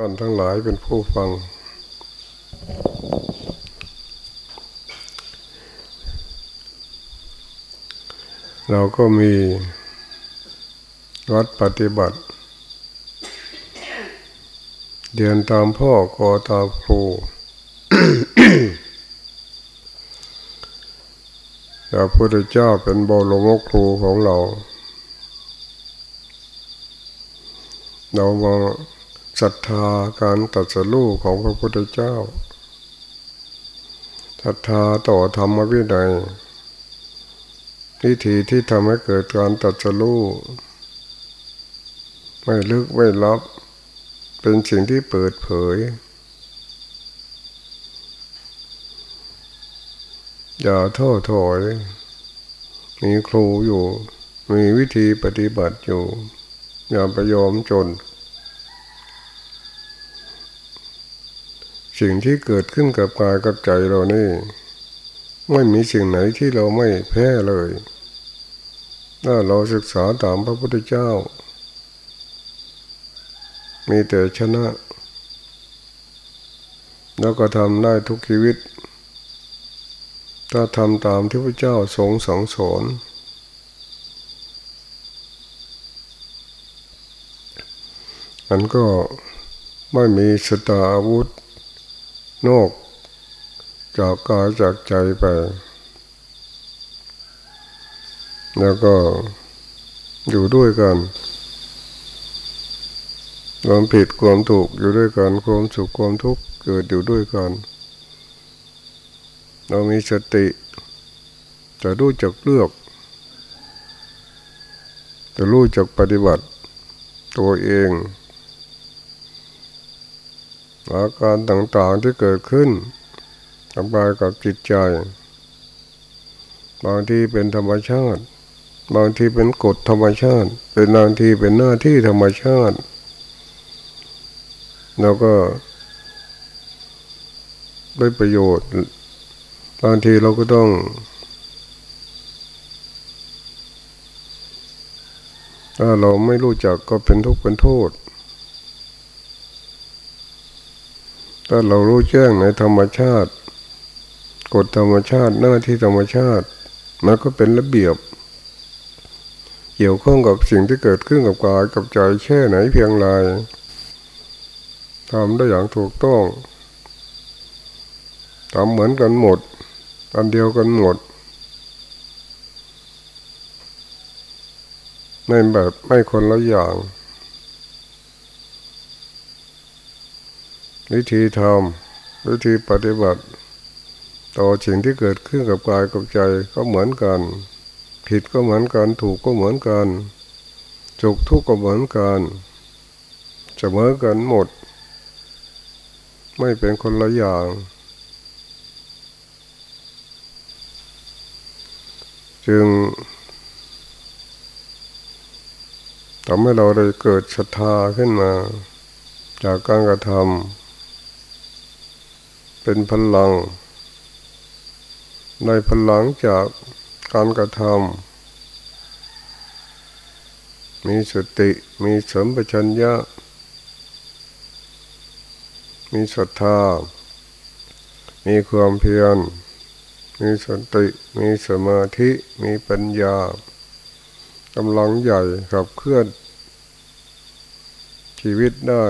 ท่านทั้งหลายเป็นผู้ฟัง เราก็มีวัดปฏิบัติ เดินตามพ่อกอตามครูพระพุทธเจ้าเป็นบรมครูของเรา เรามา ศรัทธาการตัดสู้ของพระพุทธเจ้าศรัทธาต่อธรรมวินัยวิธีที่ทำให้เกิดการตัดสู้ไม่ลึกไม่ลับ เป็นสิ่งที่เปิดเผย อย่าท้อถอย มีครูอยู่ มีวิธีปฏิบัติอยู่ อย่าไปยอมจน สิ่งที่เกิดขึ้นกับกายกับใจเรานี่ ไม่มีสิ่งไหนที่เราไม่แพ้เลย ถ้าเราศึกษาตามพระพุทธเจ้า มีแต่ชนะ แล้วก็ทำได้ทุกชีวิต ถ้าทำตามที่พระเจ้าทรงสองสอนมันก็ไม่มีสตาอาวุธ นอกจากกายจากใจไป แล้วก็อยู่ด้วยกันความผิดความถูกอยู่ด้วยกันความสุขความทุกข์เกิดอยู่ด้วยกันเรามีสติ จะรู้จักเลือก จะรู้จักปฏิบัติตัวเอง อาการต่างๆที่เกิดขึ้นกับกายกับจิตใจ บางทีเป็นธรรมชาติ บางทีเป็นกฎธรรมชาติ เป็นบางทีเป็นหน้าที่ธรรมชาติ แล้วก็ได้ประโยชน์ บางทีเราก็ต้องถ้าเราไม่รู้จักก็เป็นทุกข์เป็นโทษ ถ้าเรารู้แจ้งในธรรมชาติ กฎธรรมชาติหน้าที่ธรรมชาติ มันก็เป็นระเบียบ เกี่ยวข้องกับสิ่งที่เกิดขึ้นกับกายกับใจแค่ไหนเพียงไรทำได้อย่างถูกต้องทำเหมือนกันหมด อันเดียวกันหมดไม่แบบไม่คนละอย่าง วิธีทำวิธีปฏิบัติ ต่อสิ่งที่เกิดขึ้นกับกายกับใจก็เหมือนกัน ผิดก็เหมือนกันถูกก็เหมือนกันจุกทุกข์ก็เหมือนกันเสมอกันหมด ไม่เป็นคนละอย่างจึงทำให้เราได้เกิดศรัทธาขึ้นมา จากการกระทำ เป็นพลัง ในพลังจากการกระทำมีสติมีสมปชัญญะ มีศรัทธา มีความเพียร มีสติ มีสมาธิ มีปัญญากำลังใหญ่ขับเคลื่อน ชีวิตได้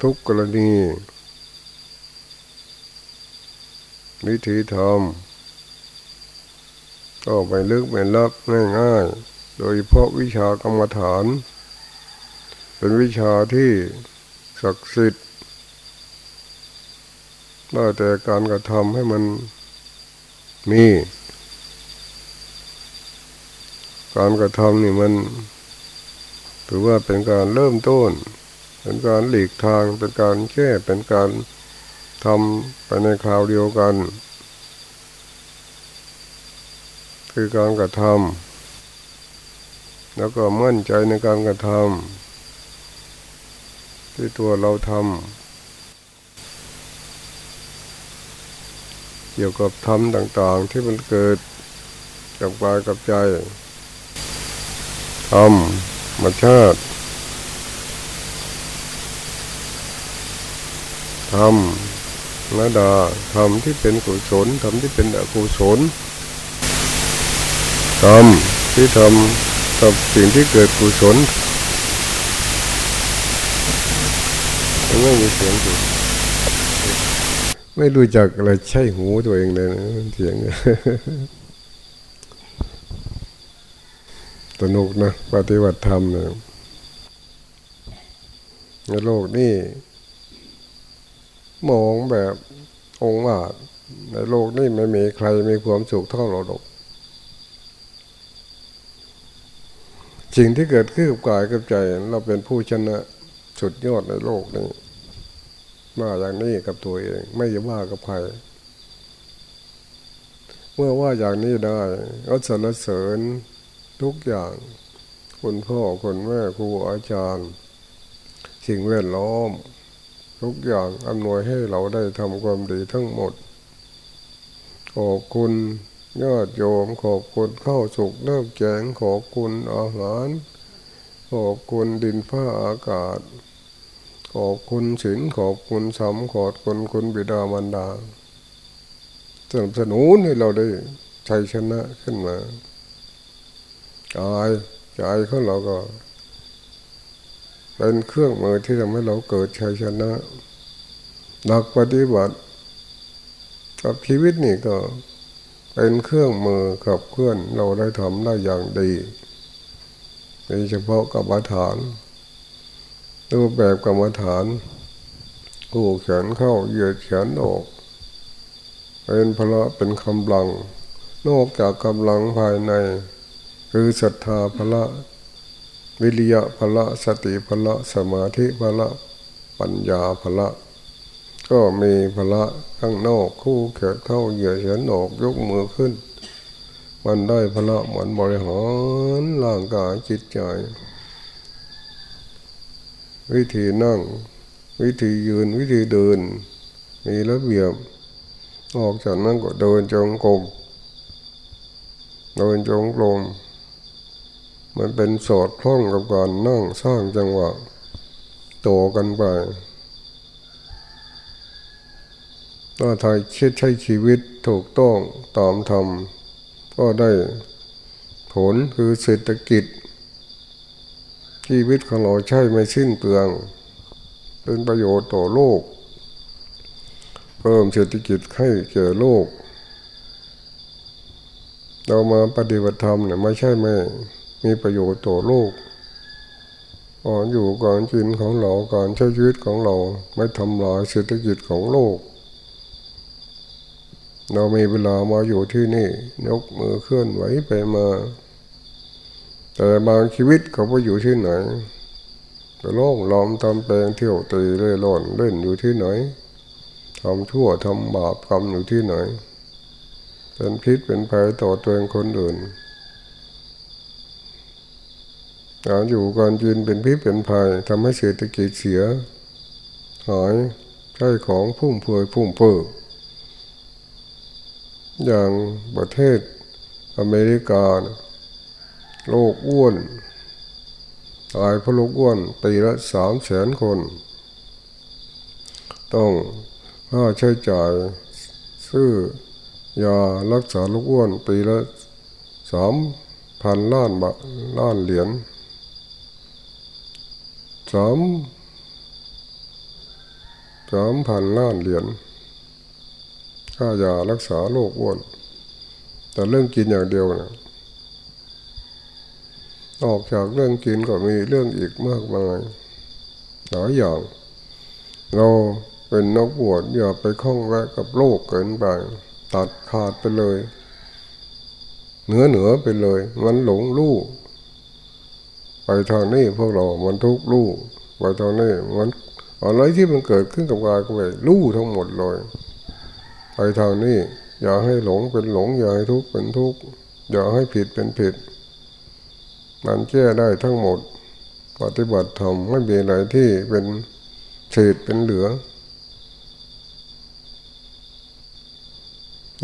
ทุกกรณี วิธีทำก็ไปลึกไปลับง่ายๆ โดยเพราะวิชากรรมฐาน เป็นวิชาที่ศักดิ์สิทธิ์ได้แต่การกระทำให้มันมี การกระทำนี่มันถือว่าเป็นการเริ่มต้น เป็นการหลีกทาง เป็นการแก้เป็นการ ทำไปในคราวเดียวกัน คือการกระทำแล้วก็มั่นใจในการกระทำที่ตัวเราทำเกี่ยวกับธรรมต่างๆที่มันเกิดกับกายกับใจธรรมธรรมชาติทำ นาดาทำที่เป็นกุศลทำที่เป็นอกุศลทำที่ทำกับสิ่งที่เกิดกุศลไม่มีเสียงไม่รู้จักอะไรใช่หูตัวเองเลยนะเสียงสนุกนะ ปฏิบัติธรรมนะในโลกนี้ มองแบบองค์อาจในโลกนี้ไม่มีใครมีความสุขเท่าเราหรอกสิ่งที่เกิดขึ้นกับกายกับใจ เราเป็นผู้ชนะสุดยอดในโลกนี้ว่าอย่างนี้กับตัวเอง ไม่ยว่ากับใครเมื่อว่าอย่างนี้ได้ก็สรรเสริญทุกอย่างคุณพ่อคุณแม่ครูอาจารย์ สิ่งแวดล้อม ทุกอย่างอำนวยให้เราได้ทำความดีทั้งหมด ขอบคุณญาติโยม ขอบคุณข้าวสุกน้ำแกงขอบคุณอาหาร ขอบคุณดินฟ้าอากาศ ขอบคุณศีลขอบคุณสำขอบคุณคุณบิดามารดาสนับสนุนให้เราได้ชัยชนะขึ้นมา กายใจของเราก็ เป็นเครื่องมือที่ทำให้เราเกิดชัยชนะนักปฏิบัติ กับชีวิตนี่ก็เป็นเครื่องมือขับเคลื่อนเราได้ทำได้อย่างดีโดยเฉพาะกรรมฐานรูปแบบกรรมฐานกู้แขนเข้าเหยียดแขนออก เป็นพละเป็นกำลัง นอกจากกำลังภายใน คือศรัทธาพละ วิริยะพละสติพละสมาธิพละปัญญาพละ ก็มีพละข้างนอกคู่เกิดเข้าเหยื่อเฉนออกยกมือขึ้น มันได้พละเหมือนบริหารร่างกายจิตใจ วิธีนั่ง วิธียืนวิธีเดิน มีระเบียบ ออกจากนั้นก็เดินจงกรมเดินจงกรม มันเป็นสอดคล้องกับการนั่งสร้างจังหวะโตกันไปถ้าไทยคิดใช้ชีวิตถูกต้องตามธรรมก็ได้ผลคือเศรษฐกิจ ชีวิตของเราใช่ไม่สิ้นเปลือง เป็นประโยชน์ต่อโลก เพิ่มเศรษฐกิจให้แก่โลก เรามาปฏิบัติธรรมเนี่ยไม่ใช่ไม่ มีประโยชน์ต่อโลกก่อนอยู่ก่อนกินของเราการใช้ชีวิตของเราไม่ทำลายเศรษฐกิจของโลก เรามีเวลามาอยู่ที่นี่ ยกมือเคลื่อนไหวไปมา แต่บางชีวิตเขาไปอยู่ที่ไหนจะล่องล้อมทำแปลงเที่ยวตีเล่ร่อนเล่นอยู่ที่ไหนทำชั่วทำบาปกรรมอยู่ที่ไหน เป็นพิษเป็นภัยต่อตัวเองคนอื่น การอยู่การยืนเป็นพิษเป็นภัยทำให้เศรษฐกิจเสีย หายใช้ของพุ่มเพยพุ่มเพ้ออย่างประเทศอเมริกาโลกอ้วนตายเพราะโรคอ้วนปีละสามแสนคน ต้องค่าใช้จ่ายซื้อยารักษาโรคอ้วนปีละสามพันล้านบาทล้านเหรียญ สามสามพันล้านเหรียญค่ายารักษาโรคอ้วน แต่เรื่องกินอย่างเดียวนะออกจากเรื่องกินก็มีเรื่องอีกมากมายหลายอย่าง เราเป็นนักบวชอย่าไปคล้องแวะกับโลกเกินไป ตัดขาดไปเลย เหนือเหนือไปเลย มันหลงลู่ ไปทางนี้พวกเรา มันทุกลู่ไปทางนี้มันอะไรที่มันเกิดขึ้นกับกายก็ไปลู่ทั้งหมดเลยไปทางนี้ อย่าให้หลงเป็นหลง อย่าให้ทุกข์เป็นทุกข์อย่าให้ผิดเป็นผิด มันแก้ได้ทั้งหมด ปฏิบัติธรรมไม่มีอะไรที่เป็นเศษเป็นเหลือ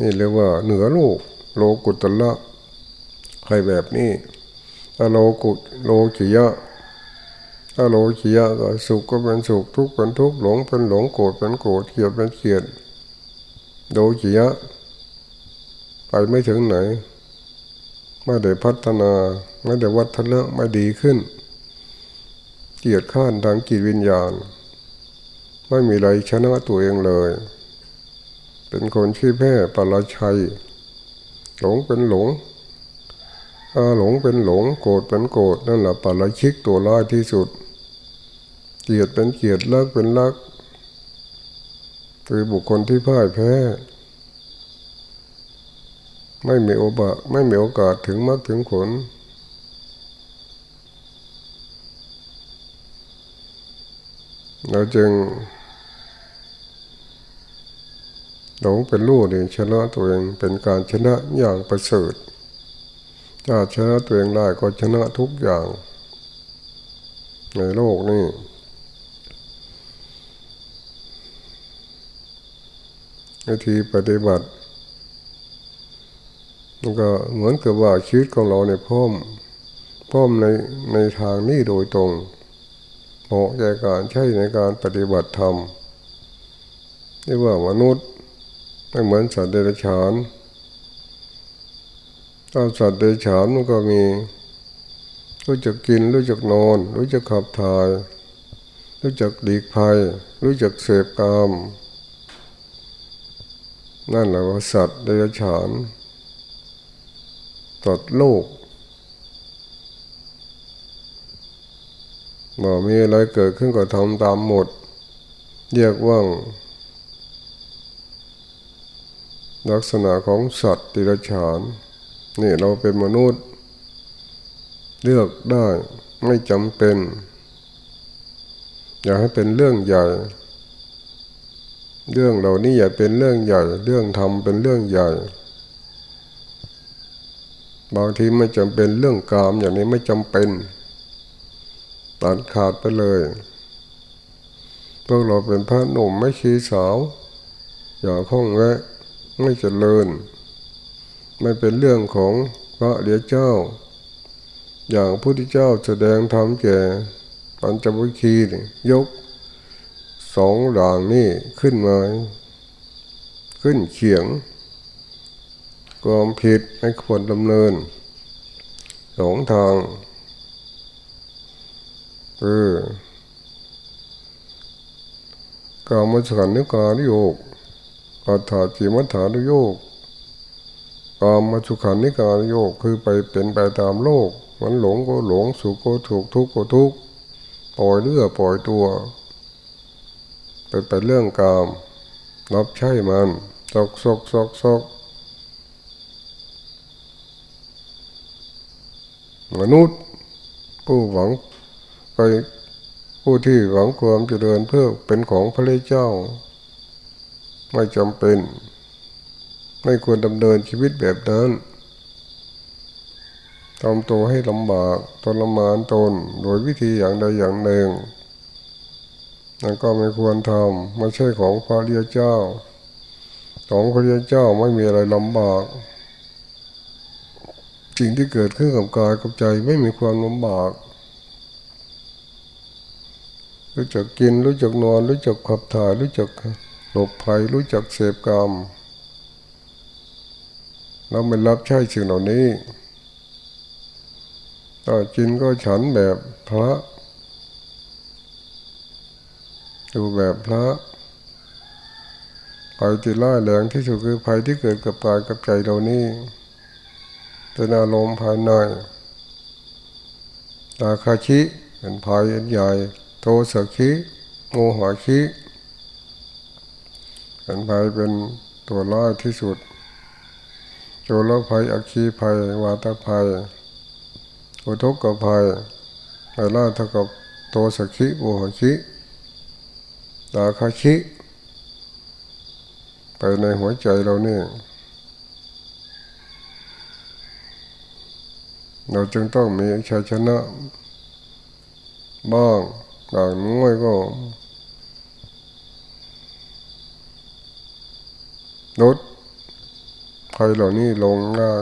นี่เรียกว่าเหนือโลก โลกุตละใครแบบนี้ ถ้าโลกุโลกิยะถ้าโลกียะก็สุขก็เป็นสุขทุกข์เป็นทุกข์หลงเป็นหลงโกรธเป็นโกรธเกลียดเป็นเกลียดโลกียะไปไม่ถึงไหนไม่ได้พัฒนาไม่ได้วัฒนะไม่ดีขึ้น เกียดข้านทางจิตวิญญาณ ไม่มีอะไรชนะตัวเองเลย เป็นคนที่แพ้ปราชัย หลงเป็นหลง อาหลงเป็นหลงโกรธเป็นโกรธนั่นแหละปราชิกตัวร้ายที่สุด เกลียดเป็นเกลียดลักเป็นลักคือบุคคลที่พ่ายแพ้ ไม่มีโอบะไม่มีโอกาสถึงมรรคถึงผลเราจึงหลงเป็นลูกนี่ชนะตัวเองเป็นการชนะอย่างประเสริฐ ถ้าชนะตัวเองได้ก็ชนะทุกอย่าง ในโลกนี้วิธีปฏิบัติมันก็เหมือนกับว่าชีวิตของเราในพ่อมพ่อมในในทางนี้โดยตรงเหมาะแก่การใช้ในการปฏิบัติธรรมเรียกว่ามนุษย์ไม่เหมือนสัตว์เดรัจฉาน ถ้าสัตว์เดรัจฉานมันก็มี รู้จักกิน รู้จักนอน รู้จักขับถ่าย รู้จักดีกภัย รู้จักเสพกาม นั่นแหละว่าสัตว์เดรัจฉานตัดโลกบ่มีอะไรเกิดขึ้นก็ทำตามหมดเรียกว่าลักษณะของสัตว์ติรฉาน นี่เราเป็นมนุษย์ เลือกได้ไม่จำเป็น อย่าให้เป็นเรื่องใหญ่ เรื่องเหล่านี้อย่าเป็นเรื่องใหญ่ เรื่องทำเป็นเรื่องใหญ่ บางทีไม่จำเป็นเรื่องกามอย่างนี้ไม่จำเป็นตัดขาดไปเลยพวกเราเป็นพระหนุ่มไม่ชีสาว อย่าข้องแวะไม่เจริญ ไม่เป็นเรื่องของพระเดียเจ้า อย่างพระพุทธเจ้าแสดงธรรมแก่ปัญจวัคคีย์ยกสองด่างนี่ขึ้นมา ขึ้นเขียงความผิดไม่ควรดำเนินหลงทางเออกามสขันนิการโยกอัฏฐาจิมัฏฐานโยก กามมาสุขันนิการโยกคือไปเป็นไปตามโลก มันหลงก็หลงสุขก็ถูกทุกข์ก็ทุกข์ปล่อยเลือปล่อยตัวไปไปเรื่องกามรับใช้มันซกซกซกซกมนุษย์ ผู้หวังไปผู้ที่หวังความเจริญเพื่อเป็นของพระเจ้า ไม่จำเป็น ไม่ควรดำเนินชีวิตแบบนั้นทำตัวให้ลำบากทรมานตนโดยวิธีอย่างใดอย่างหนึ่งนั่นก็ไม่ควรทำไม่ใช่ของพระเรียเจ้า ของพระเรียเจ้าไม่มีอะไรลำบากสิ่งที่เกิดขึ้นกับกายกับใจไม่มีความลำบาก รู้จักกินรู้จักนอน รู้จักขับถ่ายรู้จักหลบภัยรู้จักเสพกรรม เราไม่รับใช้สิ่งเหล่านี้ถ้ากินก็ฉันแบบพระดูแบบพระภัยที่ร้ายแรงที่สุดคือภัยที่เกิดกับกายกับใจเรานี่เป็นอารมณ์ภายในราคาชิเป็นภายอินใหญ่ โทสะชิโมหะชิเป็นภายเป็นตัวร้ายที่สุด จรภัย อัคคีภัย วาตภัย อุทกกภัยไอ้ล่าเท่ากับโทสะชิโมหะชิราคาชิไปในหัวใจเราเนี่ยเราจึงต้องมีชัยชนะ บ้างอย่างน้อยก็ลด ภัยเหล่านี้ลงได้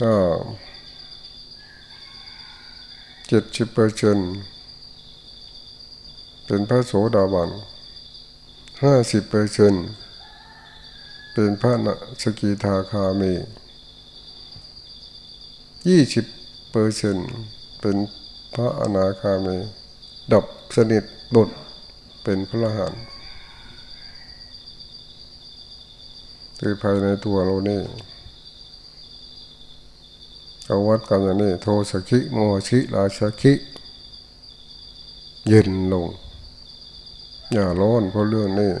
ถ้าเจ็ดสิบเปอร์เซ็นเป็นพระโสดาบันห้าสิบเปอร์เซ็นเป็นพระนสกิทาคามียี่สิบเปอร์เซ็นเป็นพระอนาคามี ดับสนิทบุตรเป็นพระหัน คือภายในตัวเรานี่เอาวัดกันอย่างนี้ โทสกิโมชิราชกิเย็นลง อย่าร้อนเพราะเรื่องนี้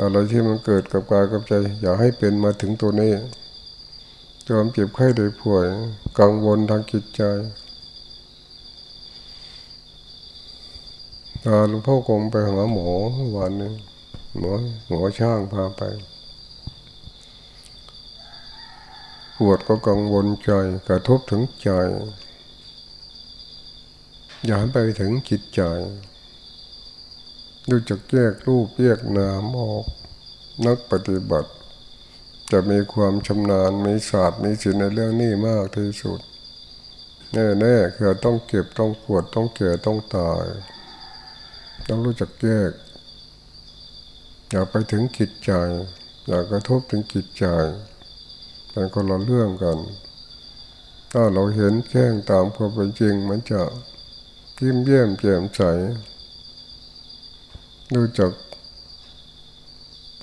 อะไรที่มันเกิดกับกายกับใจ อย่าให้เป็นมาถึงตัวนี้จอมเจ็บไข้ได้ป่วย กังวลทางจิตใจหลวงพ่อกรมไปหาหมอวันนึง หมอหมอช่างพาไป ปวดก็กังวลใจกระทบถึงใจ อย่าไปถึงจิตใจดูจักแยกรูปแยกนามออก นักปฏิบัติ จะมีความชำนาญมีศาสตร์มีศิลในเรื่องนี้มากที่สุด แน่ๆคือต้องเก็บต้องปวดต้องแก่ต้องตาย ต้องรู้จักแยก อย่าไปถึงจิตใจ อย่ากระทบถึงจิตใจเป็นคนละเรื่องกัน ถ้าเราเห็นแจ้งตามความเป็นจริงมันจะยิ้มเยี่ยมแจ่มใสรู้จัก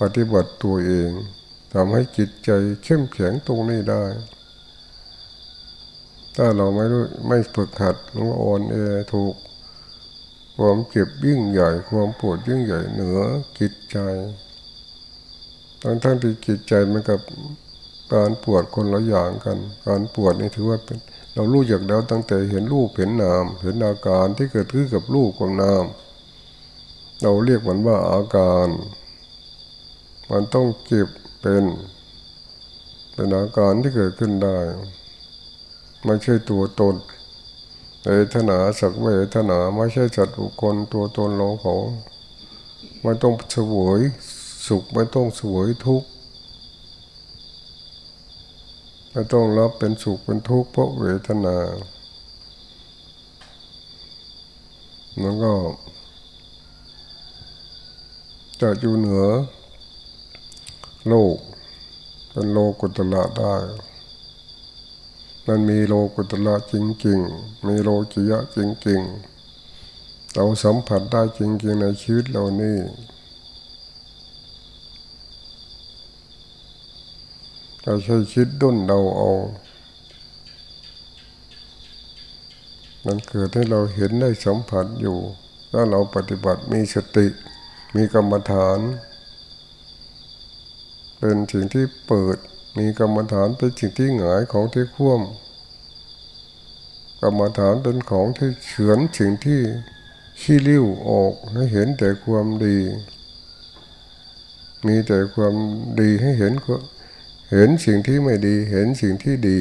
ปฏิบัติตัวเองทำให้จิตใจเข้มแข็งตรงนี้ได้ ถ้าเราไม่รู้ไม่ฝึกหัดมันก็อ่อนแอถูก ความเจ็บยิ่งใหญ่ ความปวดยิ่งใหญ่เหนือจิตใจทั้งทั้งที่จิตใจมันกับการปวดคนละอย่างกัน การปวดนี่ถือว่าเป็น เรารู้จักแล้วตั้งแต่เห็นรูปเห็นนาม เห็นอาการที่เกิดขึ้นกับรูปกับนาม เราเรียกมันว่าอาการ มันต้องเก็บเป็นเป็นอาการที่เกิดขึ้นได้ ไม่ใช่ตัวตน เวทนาสักเวทนาไม่ใช่จัดบุคคลตัวตนเราเขาไม่ต้องสวยสุขไม่ต้องสวยทุกข์ไม่ต้องรับเป็นสุขเป็นทุกข์เพราะเวทนามันก็จะอยู่เหนือโลกเป็นโลกุตละได้ มันมีโลกุตละจริงๆ มีโลกิยะจริงๆ เราสัมผัสได้จริงๆในชีวิตเรานี่ เราใช้คิดดุนเราเอา มันเกิดให้เราเห็นได้สัมผัสอยู่ ถ้าเราปฏิบัติมีสติ มีกรรมฐาน เป็นสิ่งที่เปิด มีกรรมฐานเป็นสิ่งที่หงายของที่คว่ำกรรมฐานเป็นของที่เฉือนสิ่งที่ขี้ริ้วออกให้เห็นแต่ความดี มีแต่ความดีให้เห็นเห็นสิ่งที่ไม่ดี เห็นสิ่งที่ดี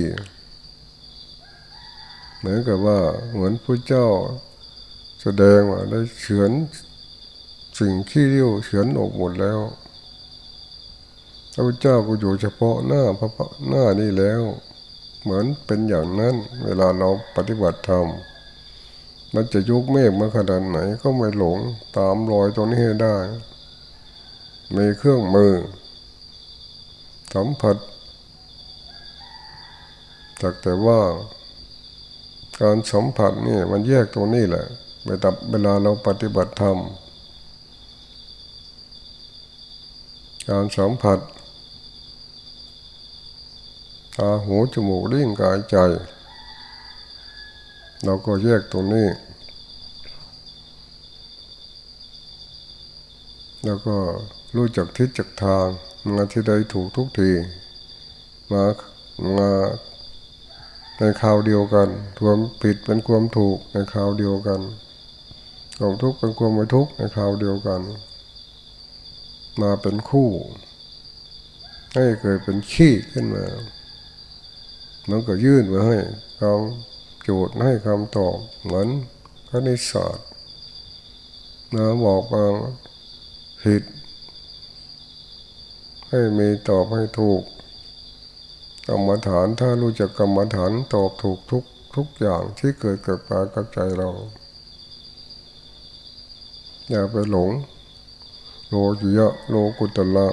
เหมือนกับว่าเหมือนพระเจ้าแสดงว่าได้เฉือนสิ่งขี้เลี้ยวเฉือนออกหมดแล้ว พระเจ้าก็อยู่เฉพาะหน้าพระหน้านี่แล้ว เหมือนเป็นอย่างนั้น เวลาเราปฏิบัติธรรมมันจะยุกเมฆมาขนาดไหนก็ไม่หลงตามรอยตรงนี้ให้ได้ มีเครื่องมือสัมผัสจากแต่ว่าการสัมผัสนี่มันแยกตรงนี้แหละเวลาเราปฏิบัติธรรม การสัมผัส ตาหูจมูกลิ้นกายใจ เราก็แยกตรงนี้ แล้วก็รู้จักทิศจักทางมาที่ใดถูกทุกที มามาในคราวเดียวกันความผิดเป็นความถูกในคราวเดียวกันความทุกข์เป็นความไม่ทุกข์ในคราวเดียวกัน มาเป็นคู่ ให้เกิดเป็นขี้ขึ้นมา มันก็ยื่นไว้ให้คำโจทย์ให้คำตอบเหมือนคณิตศาสตร์นะบอกมาผิด ให้มีตอบให้ถูกครรมฐานถ้ารู้จักกรรมฐานตอบถูกทุกทุกอย่างที่เกิดกับกายกับใจเรา อย่าไปหลง โลจิยะโลกุตละ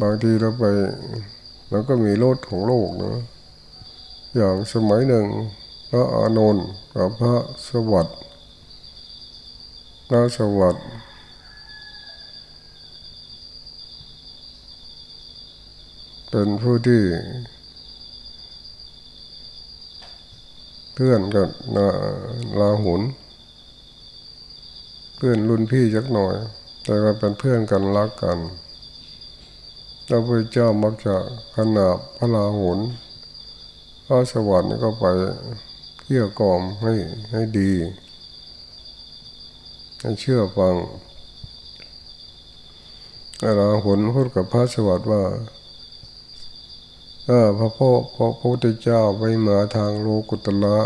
บางทีเราไป เราก็มีโลดของโลกนะอย่างสมัยหนึ่ง พระอานนท์กับพระสวัสดิ์พระสวัสดิ์เป็นผู้ที่เพื่อนกับนาลาหุน เพื่อนรุ่นพี่จักหน่อย แต่ว่าเป็นเพื่อนกันรักกัน พระพุทธเจ้ามักจะขนาบพระลาหุนพระสวรรค์ก็ไปเกี่ยกล่อมให้ให้ดี ให้เชื่อฟังพระลาหุนพูดกับพระสวรรค์ว่าถ้าพระพ่อพระพุทธเจ้าไปมาทางโลกุตละ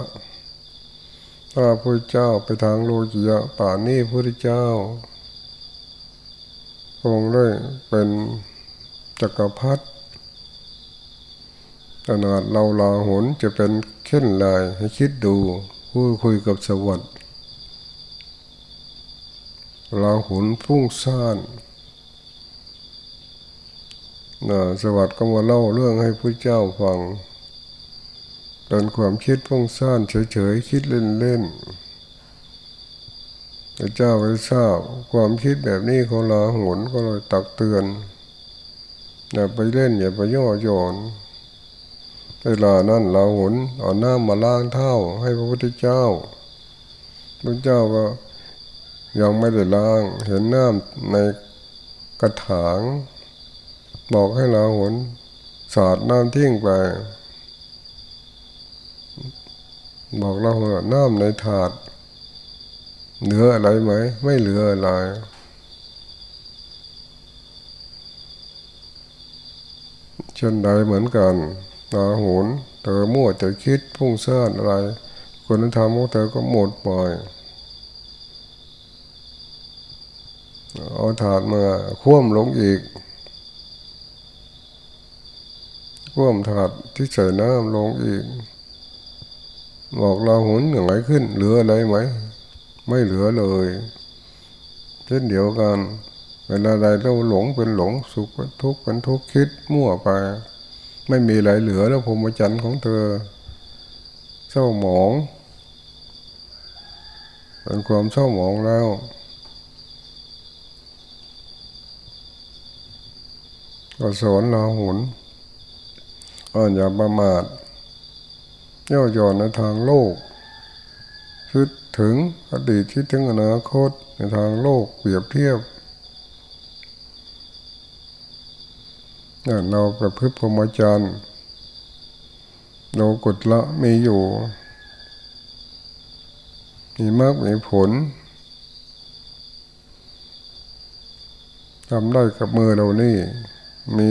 พระพุทธเจ้าไปทางโลจิยะป่านี้พระพุทธเจ้าคงได้เป็น จักรพรรดิขนาดเราลาหุนจะเป็นเข่นลายให้คิดดูพูดคุยกับสวัสดิ์ลาหุนพุ่งซ่านนะสวัสดิ์ก็มาเล่าเรื่องให้พระเจ้าฟังตอนความคิดพุ่งซ่านเฉยๆคิดเล่นๆพระเจ้าไปทราบความคิดแบบนี้ของลาหุนก็เลยตักเตือน อย่าไปเล่นอย่าไปย่อหย่อนเวลานั้นเราหุนเอาน้ำมาล้างเท้าให้พระพุทธเจ้าพระเจ้าก็ยังไม่ได้ล้าง เห็นน้ำในกระถาง บอกให้เราหุนสาดน้ำทิ้งไป บอกเราหุนน้ำในถาด เหลืออะไรไหม ไม่เหลืออะไร ช่นใดเหมือนกันตาหุนเธอมั่วจะคิดพุ่งซ่านอะไรคนทำของเธอก็หมดไปเอาถาดมาคว่ำลงอีกคว่ำถาดที่ใส่น้ำลงอีกบอกเราหุนอย่างไรขึ้น เหลืออะไรไหม ไม่เหลือเลย เช่นเดียวกัน วลาใดเราหลงเป็นหลงสุขเป็นทุกข์เป็นทุกข์คิดมั่วไป ไม่มีอะไรเหลือแล้วพรมจันทร์ของเธอเศร้าหมองเป็นความเศร้าหมองแล้ว ก็สอนเราหุนอ่อนอย่าประมาทย่อหย่อนในทางโลกคิดถึงอดีตคิดถึงอนาคตในทางโลกเปรียบเทียบ เราประพฤติพรหมจรรย์โลกุตละมีอยู่ มีมากมีผลทำได้กับมือเรานี่ มี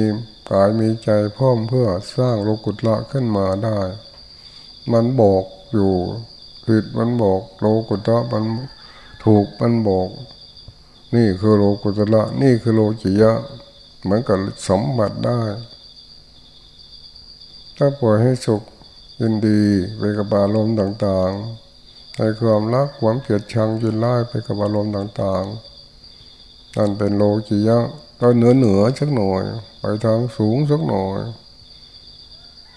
กายมีใจพร้อมเพื่อสร้างโลกุตละขึ้นมาได้ มันบอกอยู่ผิดมันบอกโลกุตละมันถูกมันบอก นี่คือโลกุตละนี่คือโลจิยะ เหมือนกับสมบัติได้ ถ้าปล่อยให้สุขยินดีไปกับอารมณ์ต่างๆให้ความรักความเกลียดชังยินไล่ไปกับอารมณ์ต่างๆ นั่นเป็นโลกิยะก็เหนือเหนือสักหน่อย ไปทางสูงสักหน่อย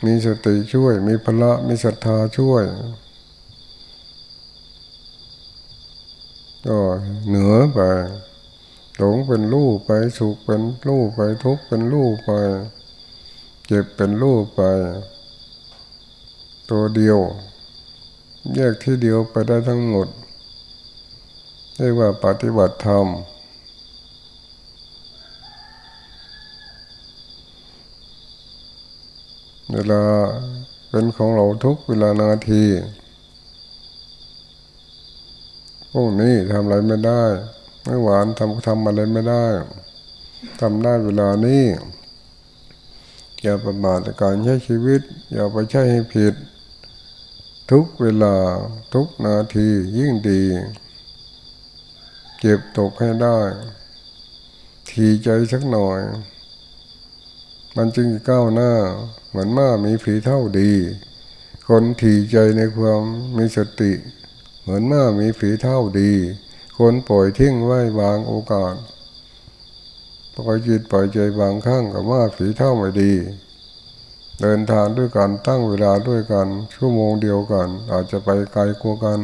มีสติช่วย มีพละมีศรัทธาช่วย ก็เหนือไป หลงเป็นรูปไปสุขเป็นรูปไปทุกข์เป็นรูปไป เจ็บเป็นรูปไป ตัวเดียว แยกที่เดียวไปได้ทั้งหมดเรียกว่าปฏิบัติธรรมเวลาเป็นของเราทุกเวลานาทีพวกนี้ทำอะไรไม่ได้ ไม่หวานทำทำอะไรไม่ได้ทำได้เวลานี้อย่าประมาทการใช้ชีวิต อย่าไปใช้ให้ผิด ทุกเวลาทุกนาทียิ่งดีเก็บตกให้ได้ ทีใจสักหน่อย มันจึงก้าวหน้า เหมือนม้ามีฝีเท่าดี คนถี่ใจในความมีสติ เหมือนม้ามีฝีเท่าดี คนปล่อยทิ้งไว้วางโอกาสปล่อยจิตปล่อยใจบางครั้งกับม้าฝีเท่าไม่ดี เดินทางด้วยกันตั้งเวลาด้วยกัน ชั่วโมงเดียวกัน อาจจะไปไกลกว่ากัน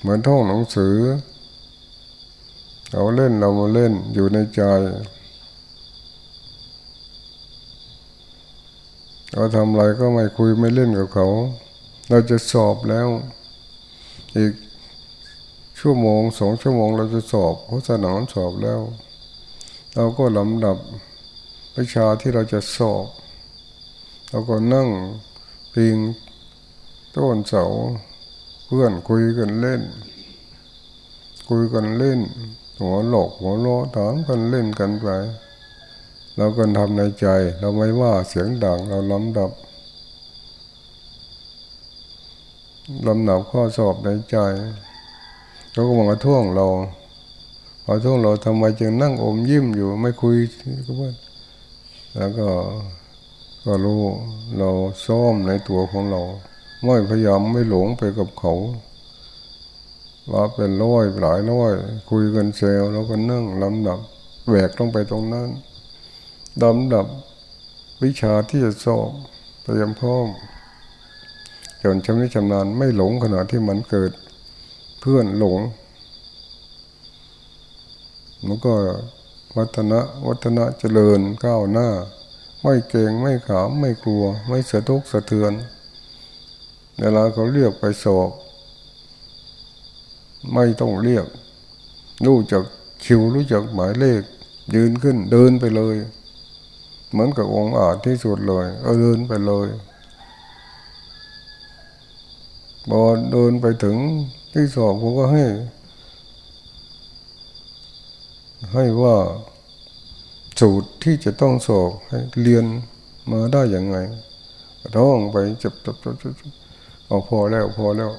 เหมือนท่องหนังสือเราเล่นเรามาเล่นอยู่ในใจเราทำอะไรก็ไม่คุยไม่เล่นกับเขา เราจะสอบแล้ว อีก ชั่วโมงสองชั่วโมงเราจะสอบเขาสนองสอบแล้ว เราก็ลำดับวิชาที่เราจะสอบ เราก็นั่งพิงต้นเสาเพื่อนคุยกันเล่น คุยกันเล่น หัวหลอกหัวล้อถามกันเล่นกันไปเราก็ทำในใจ เราไม่ว่าเสียงดังเราลำดับลำดับข้อสอบในใจ เขาก็มาท่วงเราพอท่วงเราทำไมจึงนั่งอมยิ้มอยู่ไม่คุยก็ว่าแล้วก็ก็รู้เราซ้อมในตัวของเราไม่พยายามไม่หลงไปกับเขาว่าเป็นร้อยหลายร้อย คุยกันเซลแล้วก็นั่งลำดับแหวกลงไปตรงนั้นดำดับวิชาที่จะสอบเตรียมพร้อมจนชำนิชำนาญไม่หลงขณะที่มันเกิด เพื่อนหลง มันก็วัฒนะวัฒนะเจริญก้าวหน้า ไม่เก่งไม่ขามไม่กลัว ไม่สะทุกสะเทือนเวลาเขาเรียกไปสอบ ไม่ต้องเรียก รู้จักคิวรู้จักหมายเลข ยืนขึ้นเดินไปเลย เหมือนกับองค์อาจที่สุดเลยเออเดินไปเลยพอเดินไปถึง ที่สอบผมก็ให้ ให้ว่าสูตรที่จะต้องสอบให้เรียนมาได้อย่างไงร้องไปจับจับจับจับเอาพอแล้วพอแล้ว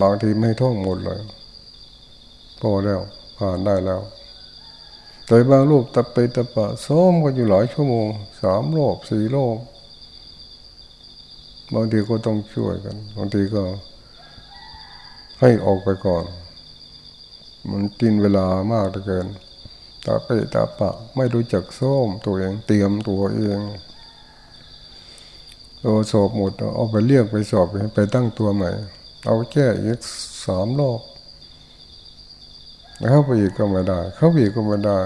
บางทีไม่ท่องหมดเลย พอแล้ว ผ่านได้แล้วแต่บางรูปตะไปตะปะซ้อมกันอยู่หลายชั่วโมงสามรอบสี่รอบบางทีก็ต้องช่วยกัน บางทีก็ ให้ออกไปก่อน มันกินเวลามากเหลือเกินตาเปตาปะไม่รู้จักซ้มตัวเองเตรียมตัวเองตัวสอบหมดเอาไปเรียกไปสอบไปตั้งตัวใหม่ เอาแก้อีกสามรอบเข้าไปอีกก็ไม่ได้ เข้าไปอีกก็ไม่ได้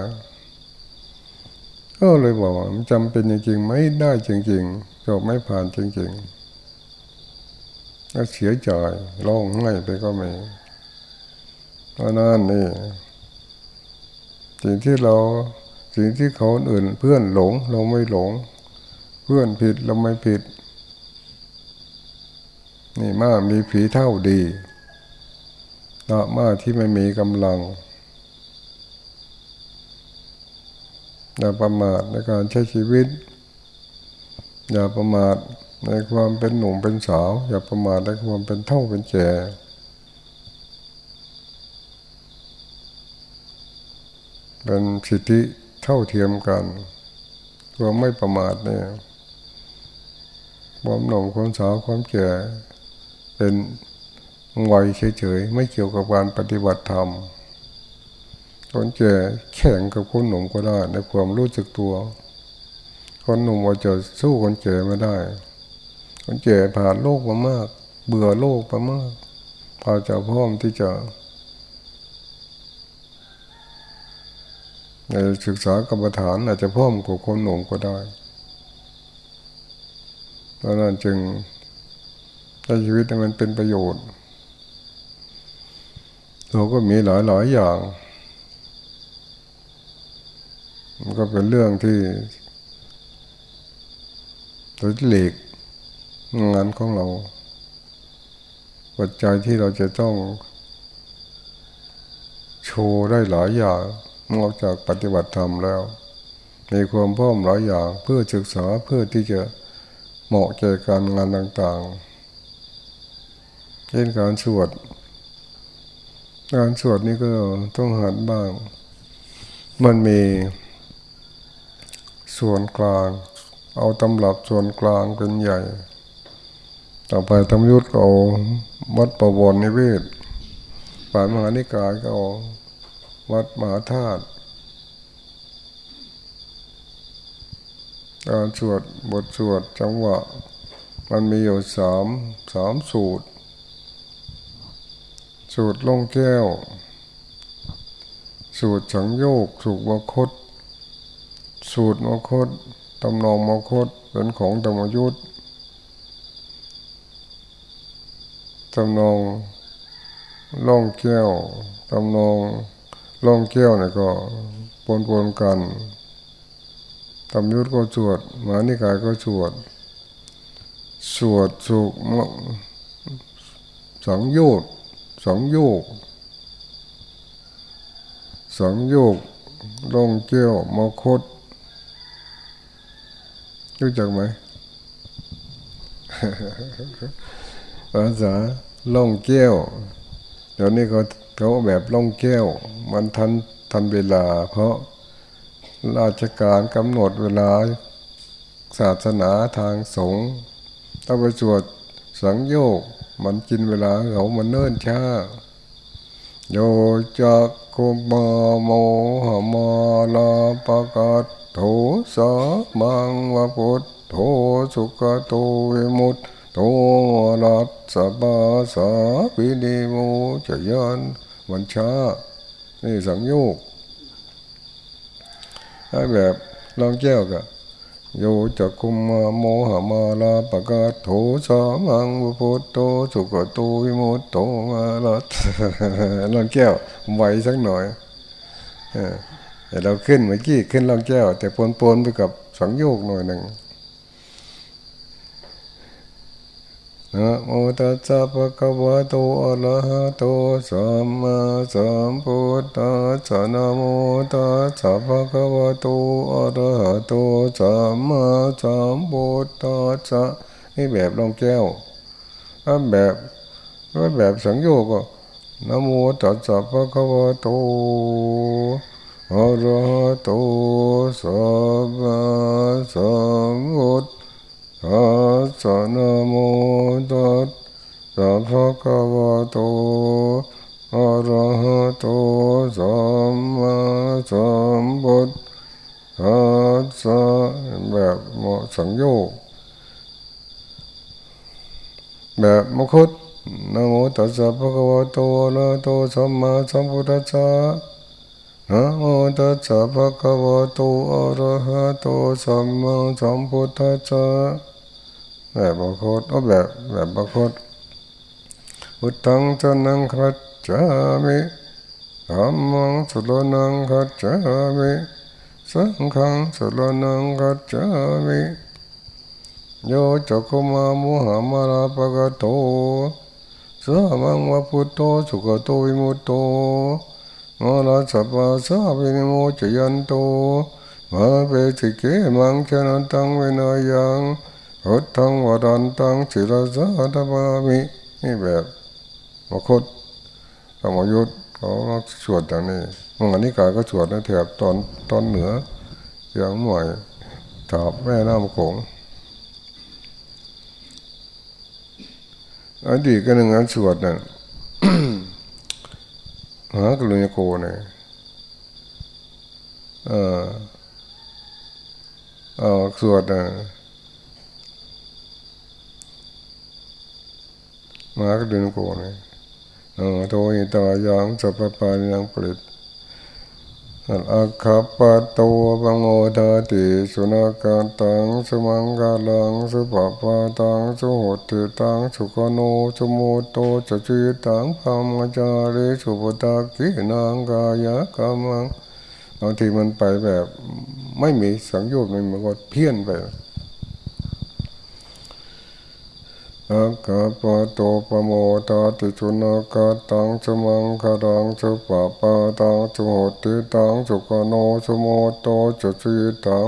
ก็เลยบอกมันจำเป็นจริงๆไม่ได้จริงๆจบไม่ผ่านจริง ๆ ก็เสียใจร้องไห้ไปก็ไม่เพราะนั้นนี่สิ่งที่เราสิ่งที่เขาอื่นเพื่อนหลง เราไม่หลง เพื่อนผิดเราไม่ผิด นี่มามีผีเท่าดีละมาที่ไม่มีกำลังอย่าประมาทในการใช้ชีวิต อย่าประมาท ในความเป็นหนุ่มเป็นสาว อย่าประมาทในความเป็นเท่าเป็นแก่เป็นสิทธิเท่าเทียมกันความไม่ประมาทเนี่ยความหนุ่มความสาวความแก่เป็นวัยเฉยๆไม่เกี่ยวกับการปฏิบัติธรรมคนแก่แข่งกับคนหนุ่มก็ได้ในความรู้สึกตัว คนหนุ่มอาจจะสู้คนแก่ไม่ได้ คนแก่ผ่านโลกมามาก เบื่อโลกมามากอาจะพร้อมที่จะในศึกษากรรมฐานอาจจะพร้อมกว่าคนหนุ่มก็ได้เพราะนั้นจึงในชีวิตมันเป็นประโยชน์ เราก็มีหลายหลายอย่าง มันก็เป็นเรื่องที่ตัวหลีก งานของเรา ปัจจัยที่เราจะต้อง โชว์ได้หลายอย่างนอกจากปฏิบัติธรรมแล้ว มีความพร้อมหลายอย่างเพื่อศึกษาเพื่อที่จะเหมาะแก่การงานต่างๆ เช่นการสวดการสวดนี่ก็ต้องหัดบ้าง มันมีส่วนกลาง เอาตำรับส่วนกลางเป็นใหญ่ ต่อไปธรรมยุทธก็เอาวัดประวรนิเวศป่ามหานิกายก็เอาวัดมหาธาตุการสวดบทสวดจังหวะ มันมีอยู่สามสามสูตร สูตรล่องแก้ว สูตรสังโยกสูตรมคต สูตรมคตตำนองมคตเป็นของธรรมยุทธ์ ตำนองล่องแก้วตำนองล่องแก้วเนี่ยก็ปนปนกันตำยุทธก็สวดมานิกายก็สวด สวดสุกสังโยกสังโยกสังโยกลงเกี้ยวมคตรู้จักไหม ภาษาล่องแก้วเดี๋ยวนี้เขาเขาแบบล่องแก้ว มันทันทันเวลา เพราะราชการกำหนดเวลาศาสนาทางสงฆ์ถ้าไปสวดสังโยกมันกินเวลาเขามันเนิ่นช้าโยจักกุมาโมหมาลาปะกาศโถสามังวะพุทโถสุขโตวิมุต โตรัสสบาสาวินิโมจยันวันช้านี่สังโยกถ้าแบบลองแก้วก็โยจักคุมมาโมหมาลาปะกาโถสามังวุพุตโตสุกโตวิมุตโตมาลัดลองแก้วไหวสักหน่อยแต่เราขึ้นเมื่อกี้ขึ้นลองแก้ว แต่ปนๆไปกับสังโยกหน่อยหนึ่ง นะโมตัสสะภะคะวะโตอะระหะโตสัมมาสัมพุทธัสสะนะโมตัสสะภะคะวะโตอะระหะโตสัมมาสัมพุทธัสสะนี่แบบลองแก้วถ้าแบบถ้าแบบสังโยกก็นะโมตัสสะภะคะวะโตอะระหะโตสัมมาสัมพุทธ อาสนะโมตัสสะภะคะวะโตอะระหะโตสัมมาสัมพุทธัสสะแบบมสังโยกแบบมคุตนะโมตัสสะภะคะวะโตอะระหะโตสัมมาสัมพุทธัสสะนะโมตัสสะภะคะวะโตอะระหะโตสัมมาสัมพุทธัสสะ แบบบางคนก็แบบแบบบางคนพุทธังจะนังขัดจามิธรรมังสุรนังขัดจามิสังฆังสุรนังขัดจามิโยจักมามุหามาราปะกะโตสามังวะพุทโตสุขโตวิมุตโตมาลาสัพพะสาวินิโมจยันโตมาเปจิเกมังเชนันตังเวนายัง พุทธังวดันตังจิรสาธบามินี่แบบมคตธรรมยุทธเขาสวดอย่างนี้มังอนิกายก็สวดในแถบตอนตอนเหนืออย่างหน่อยถาบแม่น้ำโขงอดีตก็หนึ่งงานสวดนั่นหากลุญโกเนี่ยเออเออสวดน่ะ มากเดินโกนี่โทหิตายังสัพพานังปริตอาคาปะโตบังโอดาติสุนักตังสุมังกาลังสุปปะตังสุหติตังสุขโนสุโมโตจะจิตังพามจาริสุปตากินังกายกามังบางทีมันไปแบบไม่มีสังโยชน์มันก็เพี้ยนไป อักขปะโตปโมตาติจุนกาตังสมังคารังสุปะปะตังสุโหติตังสุกโนสุโมโตจุสีตัง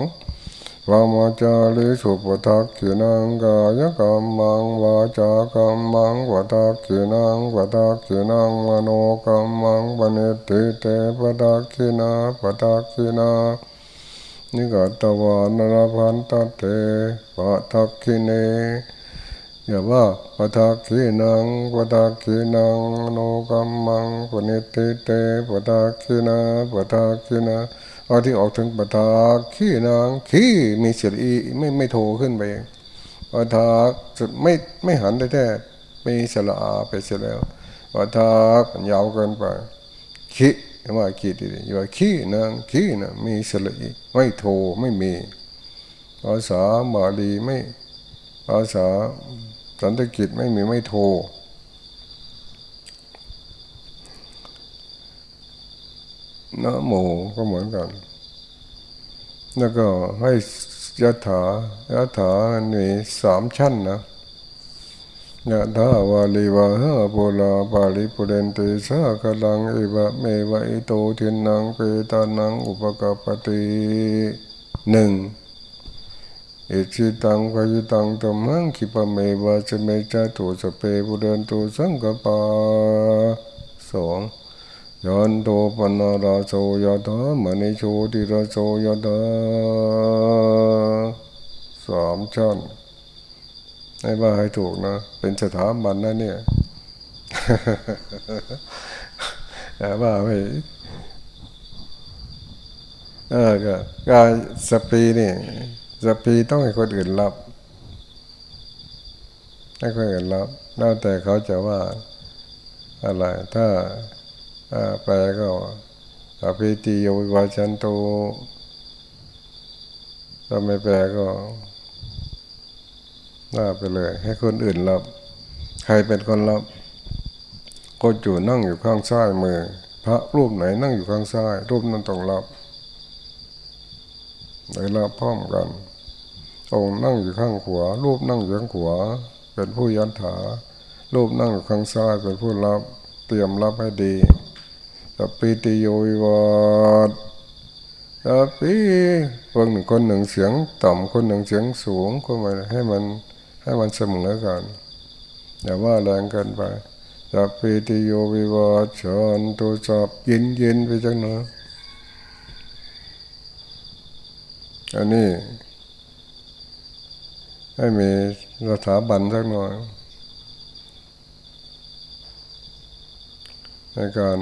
วามาจาริสุปทักขินังกายกรรมังวาจากรรมังวัฏขินังวัฏขินังมโนกรรมังปณิติเตปทักขินาปทักขินานิกาตวานราพันตเตปะทักขิเน อย่าว่าปะทักขินังปะทักขินังโนกัมมังปณิติเตปะทักขินาปะทักขินาเอาที่ออกถึงปะทักขินังขีมีเสียอีไม่ไม่โทขึ้นไปปะทักจุดไม่ไม่หันได้แท้มีสละอาไปเสียแล้วปะทักยาวเกินไปขีว่าขีดีอยู่ว่าขีนางขีนะมีสละอีไม่โทไม่มีภาษาบาลีไม่ภาษา สันตกิจไม่มีไม่โทนะโมก็เหมือนกัน แล้วก็ให้ยะถายะถามีสามชั้นนะยะถาวาลีวะหะโพลาปาลิปุเรนติสากลังอิบะเมวะอิโตทินังเปตานังอุปกปติหนึ่ง อิจิตังปยิตังตมังคิปะเมวะจะเมจตุสเปปุเรนตุสังกปาสองยันโตปนาราโสยะธามณิโชติราโสยะธาสามชั้นให้ว่าให้ถูกนะ เป็นสถาบันนะเนี่ยแต่ว่าไม่เออก็การสปีนี่ สปีต้องให้คนอื่นรับให้คนอื่นรับแล้วแต่เขาจะว่าอะไรถ้าแปลก็อภิติโยวาจันโตถ้าไม่แปลก็น่าไปเลย ให้คนอื่นรับ ใครเป็นคนรับก็อยู่นั่งอยู่ข้างซ้ายมือ พระรูปไหนนั่งอยู่ข้างซ้าย รูปนั้นต้องรับไหนรับพร้อมกัน องค์นั่งอยู่ข้างขวา รูปนั่งอยู่ข้างขวา เป็นผู้ยันถา รูปนั่งอยู่ข้างซ้ายเป็นผู้รับ เตรียมรับให้ดีสัพพิติโยวิวัตสัพพิคนหนึ่งคนหนึ่งเสียงต่ำคนหนึ่งเสียงสูงก็มาให้มันให้มันเสมอกันอย่าว่าแรงเกินไปสัพพิติโยวิวัตฉันตุสับเย็นเย็นไปจังนาะอันนี้ ให้มีสถาบันสักหน่อย ในการ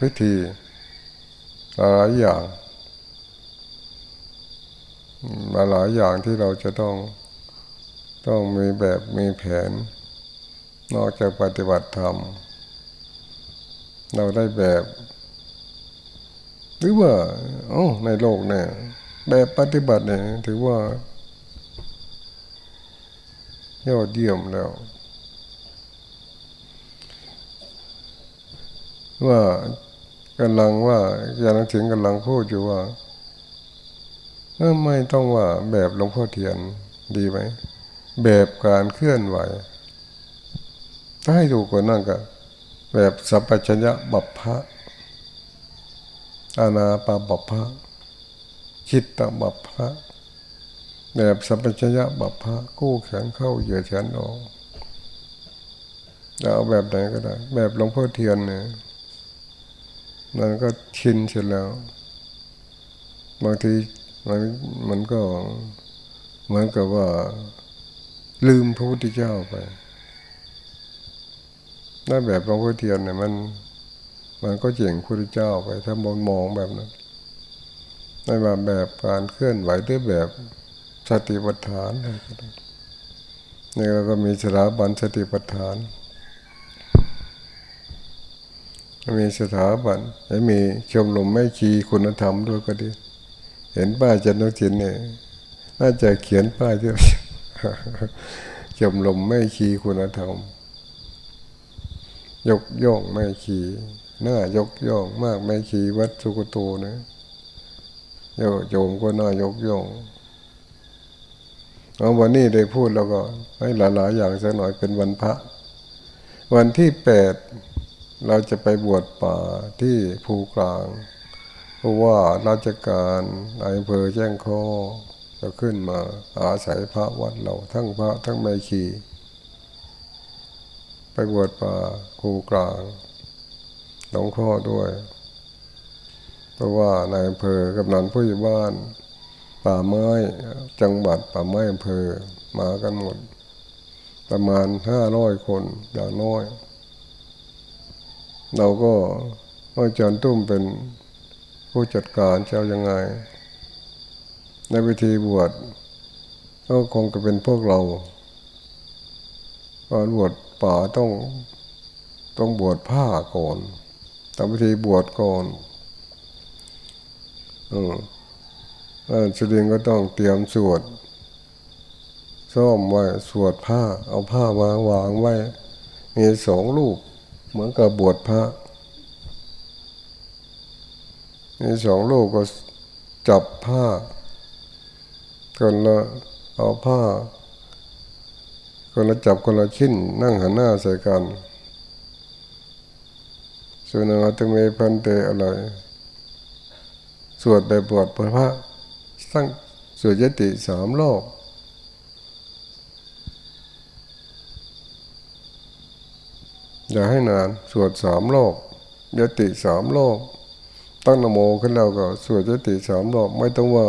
วิธีหลายอย่างหลายอย่างที่เราจะต้องต้องมีแบบมีแผน นอกจากปฏิบัติธรรม เราได้แบบ หรือว่าโอ้ในโลกเนี่ย แบบปฏิบัติเนี่ยถือว่า ยอดเยี่ยมแล้ว ว่ากำลังว่าอย่างนังถึงกำลังพูดอยู่ว่าไม่ต้องว่าแบบหลวงพ่อเทียนดีไหม แบบการเคลื่อนไหว ถ้าให้ถูกกว่านั่นก็ แบบสัพพัญญะบัพพะอานาปาบัพพะคิดตบัพพะ แบบสัพพัญญะบัพพะกู้แขนเข้าเหยียดแขนออกเอาแบบไหนก็ได้ แบบหลวงพ่อเทียนเนี่ยมันก็ชินเสร็จแล้ว บางทีมันมันก็เหมือนกับว่า ลืมพระพุทธเจ้าไปถ้าแบบหลวงพ่อเทียนเนี่ยมัน มันก็เจ๋งพระพุทธเจ้าไป ถ้ามองมองแบบนั้นไม่ว่าแบบการเคลื่อนไหวด้วยแบบ สติปัฏฐานนี่เราก็มีสถาบันสติปัฏฐาน มีสถาบันและมีชมรมไม่ขีคุณธรรมด้วยก็ดี เห็นป้ายจันทจินเนี่ยน่าจะเขียนป้ายที่ชมรมไม่ขีคุณธรรม ยกย่องไม่ขีหน้ายกย่องมากไม่ขีวัดสุกโตนะโยมก็น่ายกย่อง เอาวันนี้ได้พูดแล้วก็ให้หลายๆอย่างสักหน่อยเป็นวันพระ วันที่แปดเราจะไปบวชป่าที่ภูกลางเพราะว่าราชการนายอำเภอแจ้งข้อจะขึ้นมาอาศัยพระวัดเราทั้งพระทั้งแม่ชีไปบวชป่าภูกลางหลวงพ่อด้วย เพราะว่านายอำเภอกำนันผู้ใหญ่บ้าน ป่าไม้จังหวัดป่าไม้อำเภอมากันหมด ประมาณห้าร้อยคนอย่างน้อย เราก็อาจารย์ตุ้มเป็นผู้จัดการเจ้ายังไง ในวิธีบวชก็คงจะเป็นพวกเราการบวชป่าต้องต้องบวชผ้าก่อนทำพิธีบวชก่อน อืม สุรินก็ต้องเตรียมสวดซ่อมไว้สวดผ้า เอาผ้ามาวางไว้ มีสองลูกเหมือนกับบวชพระมีสองลูกก็จับผ้าคนละเอาผ้าคนละจับคนละชิ้น นั่งหันหน้าใส่กันสุนันทเมพันเตอะไร สวดแบบบวชพระ ตั้งสวดยติสามรอบอย่าให้นานสวดสามรอบยติสามรอบตั้งนโมขึ้นแล้วก็สวดยติสามรอบไม่ต้องว่า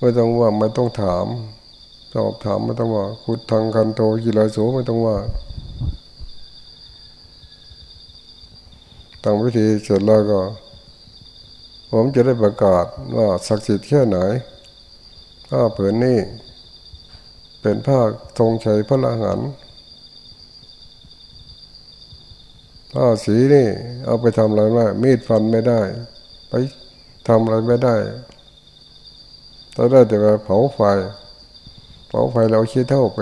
ไม่ต้องว่าไม่ต้องถามสอบถามไม่ต้องว่าคุดทางคันโทกิลาโสไม่ต้องว่าตั้งวิธีเสร็จแล้วก็ ผมจะได้ประกาศว่าศักดิ์สิทธิ์แค่ไหนผ้าผืนนี้ เป็นผ้าธงชัยพระละหันผ้าสีนี่ เอาไปทำอะไรไม่มีดฟันไม่ได้ ไปทำอะไรไม่ได้ถ้าได้แต่ว่าเผาไฟ เผาไฟเราคิดเท่าไป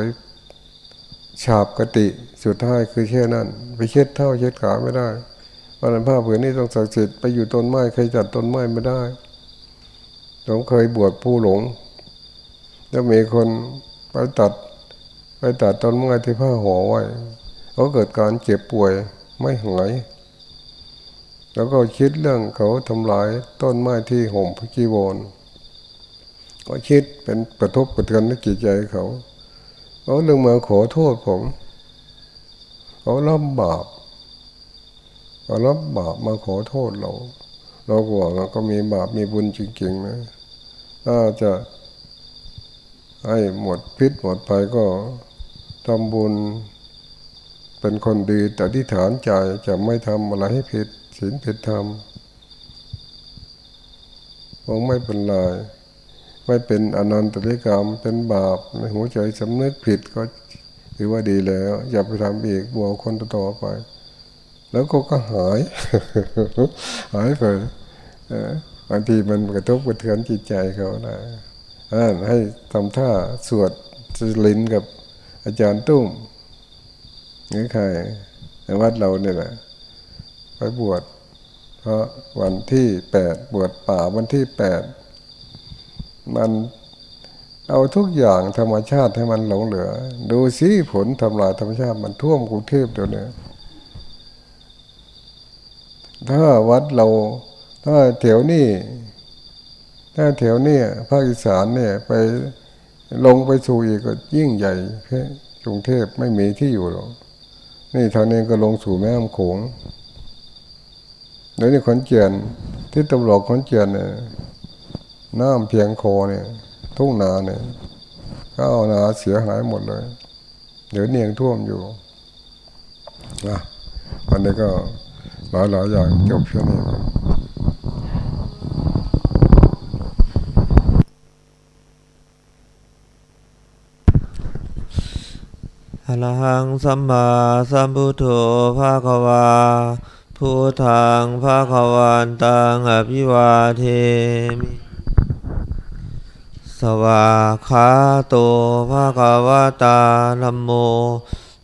ฉาบกติ สุดท้ายคือแค่นั้น ไปเช็ดเท่าเช็ดขาไม่ได้ วันนั้นผ้าผืนนี้ต้องศักดิ์สิทธิ์ไปอยู่ต้นไม้เคยจัดต้นไม้ไม่ได้ผมเคยบวชผู้หลง แล้วมีคนไปตัด ไปตัดต้นไม้ที่ผ้าห่อไว้เขาเกิดการเจ็บป่วยไม่หายแล้วก็คิดเรื่องเขาทำลายต้นไม้ที่ห่มพระกีวรก็คิดเป็นกระทบกระเทือนในจิตใจเขาเขาเรื่องมาขอโทษผม เขาล่ำบาก เรารับบาปมาขอโทษเรา เรากลัวเราก็มีบาปมีบุญจริงๆนะถ้าจะให้หมดพิษหมดภัยก็ทำบุญเป็นคนดีแต่ที่ฐานใจจะไม่ทำอะไรให้ผิดศีลผิดธรรมคงไม่เป็นไรไม่เป็นอนันตริกรรมเป็นบาปในหัวใจสำนึกผิดก็ถือว่าดีแล้ว อย่าไปทำอีกบัวคนต่อไป แล้วก็ก็หาย หายไปบางทีมันกระทบกระเทือนจิตใจเขานะให้ทำท่าสวดสลินกับอาจารย์ตุ้มนี่ใครในวัดเราเนี่ยแหละไปบวชเพราะวันที่แปดบวชป่าวันที่แปดมันเอาทุกอย่างธรรมชาติให้มันหลงเหลือ ดูสิผลทำลายธรรมชาติมันท่วมกรุงเทพเดี๋ยวนี้ ถ้าวัดเรา ถ้าแถวนี้ ถ้าแถวนี้ภาคอีสานเนี่ย ไปลงไปสู่อีกก็ยิ่งใหญ่แค่กรุงเทพไม่มีที่อยู่หรอกนี่ทางนี้ก็ลงสู่แม่น้ำโขงเดี๋ยวนี้ขอนเจียน ที่ตำรวจขอนเจียนเนี่ยน้ำเพียงคอเนี่ย ทุ่งนาเนี่ยข้านาเสียหายหมดเลย เดี๋ยวเนียงท่วมอยู่นะวันนี้ก็ หลายหลายอย่างจบเพียงนี้อรหังสัมมาสัมพุทโธภาควาพุทธังภาควันตังอภิวาเทมิ สวาคาโตภาควตาลัมโม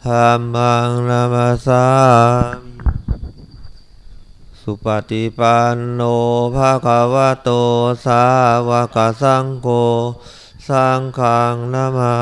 ธรรมังนามาสามิ สุปฏิปันโนภาควะโต สาวกสังโฆ สังฆังนามา